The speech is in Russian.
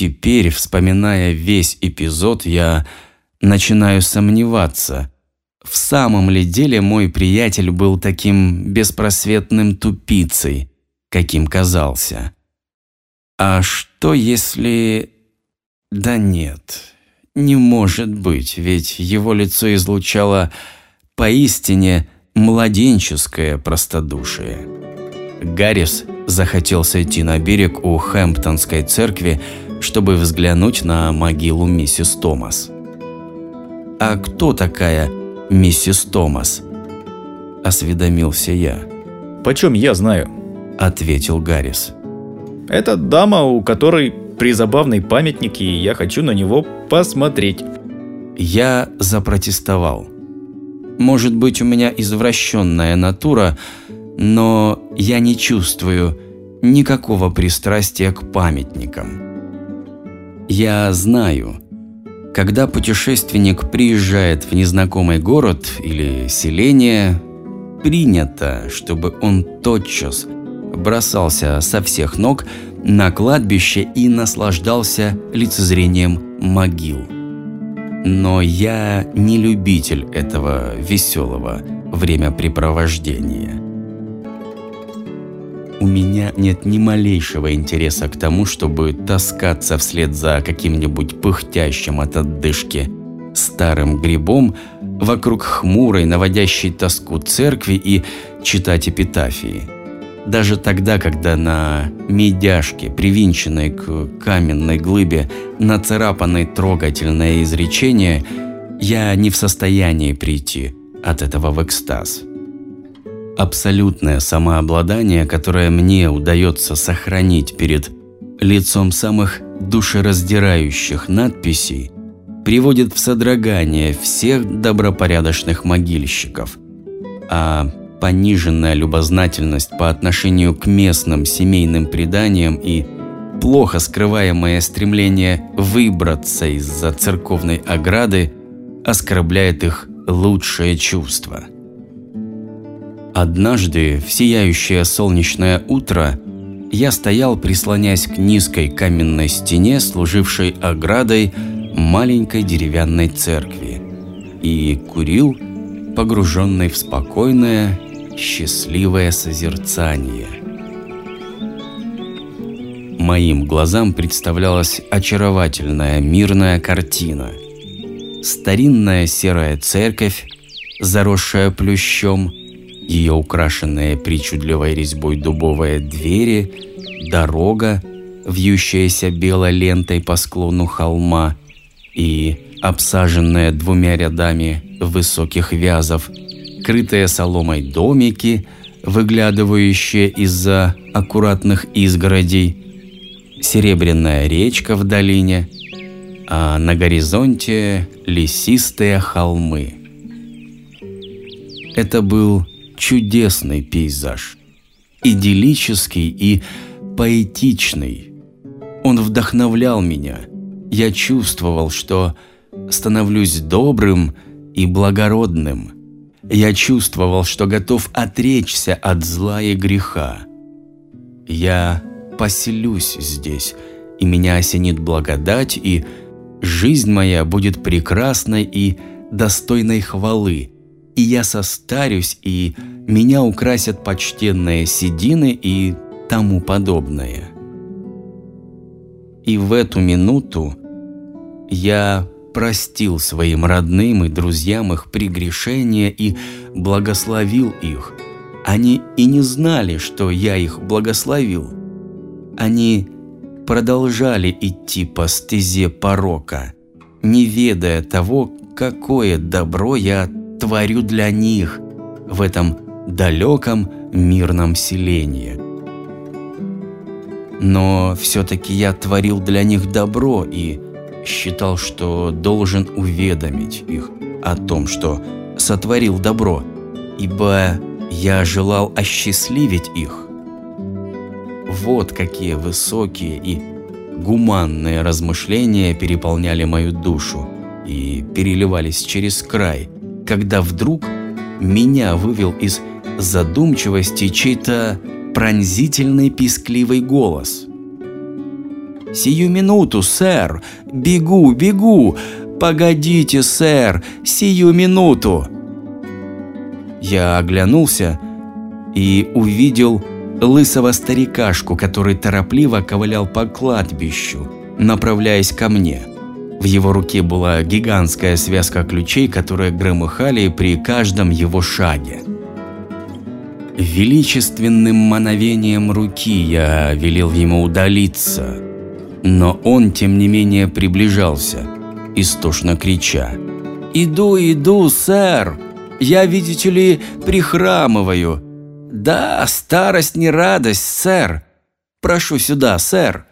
теперь, вспоминая весь эпизод, я начинаю сомневаться, в самом ли деле мой приятель был таким беспросветным тупицей, каким казался. А что если... Да нет, не может быть, ведь его лицо излучало поистине младенческое простодушие. Гаррис захотел сойти на берег у Хэмптонской церкви, чтобы взглянуть на могилу миссис Томас. «А кто такая миссис Томас?» – осведомился я. «Почем я знаю?» – ответил Гаррис. «Это дама, у которой призабавный памятник, и я хочу на него посмотреть». Я запротестовал. Может быть, у меня извращенная натура, но я не чувствую никакого пристрастия к памятникам. Я знаю, когда путешественник приезжает в незнакомый город или селение, принято, чтобы он тотчас бросался со всех ног на кладбище и наслаждался лицезрением могил. Но я не любитель этого веселого времяпрепровождения. У меня нет ни малейшего интереса к тому, чтобы таскаться вслед за каким-нибудь пыхтящим от отдышки старым грибом вокруг хмурой, наводящей тоску церкви и читать эпитафии. Даже тогда, когда на медяшке, привинченной к каменной глыбе, нацарапанной трогательное изречение, я не в состоянии прийти от этого в экстаз. Абсолютное самообладание, которое мне удается сохранить перед лицом самых душераздирающих надписей, приводит в содрогание всех добропорядочных могильщиков, а пониженная любознательность по отношению к местным семейным преданиям и плохо скрываемое стремление выбраться из-за церковной ограды оскорбляет их лучшее чувство. Однажды, в сияющее солнечное утро, я стоял, прислонясь к низкой каменной стене, служившей оградой маленькой деревянной церкви, и курил, погруженный в спокойное счастливое созерцание. Моим глазам представлялась очаровательная мирная картина. Старинная серая церковь, заросшая плющом, ее украшенные причудливой резьбой дубовые двери, дорога, вьющаяся белой лентой по склону холма и обсаженная двумя рядами высоких вязов – крытые соломой домики, выглядывающие из-за аккуратных изгородей, серебряная речка в долине, а на горизонте лесистые холмы. Это был чудесный пейзаж, идиллический и поэтичный. Он вдохновлял меня. Я чувствовал, что становлюсь добрым и благородным – я чувствовал, что готов отречься от зла и греха. Я поселюсь здесь, и меня осенит благодать, и жизнь моя будет прекрасной и достойной хвалы, и я состарюсь, и меня украсят почтенные седины и тому подобное. И в эту минуту я простил своим родным и друзьям их прегрешения и благословил их. Они и не знали, что я их благословил. Они продолжали идти по стезе порока, не ведая того, какое добро я творю для них в этом далеком мирном селении. Но все-таки я творил для них добро и считал, что должен уведомить их о том, что сотворил добро, ибо я желал осчастливить их. Вот какие высокие и гуманные размышления переполняли мою душу и переливались через край, когда вдруг меня вывел из задумчивости чей-то пронзительный пискливый голос. Сию минуту, сэр! Бегу, бегу! Погодите, сэр! Сию минуту!» Я оглянулся и увидел лысого старикашку, который торопливо ковылял по кладбищу, направляясь ко мне. В его руке была гигантская связка ключей, которые громыхали при каждом его шаге. Величественным мановением руки я велел ему удалиться, но он, тем не менее, приближался, истошно крича. «Иду, иду, сэр! Я, видите ли, прихрамываю!» «Да, старость не радость, сэр! Прошу сюда, сэр!»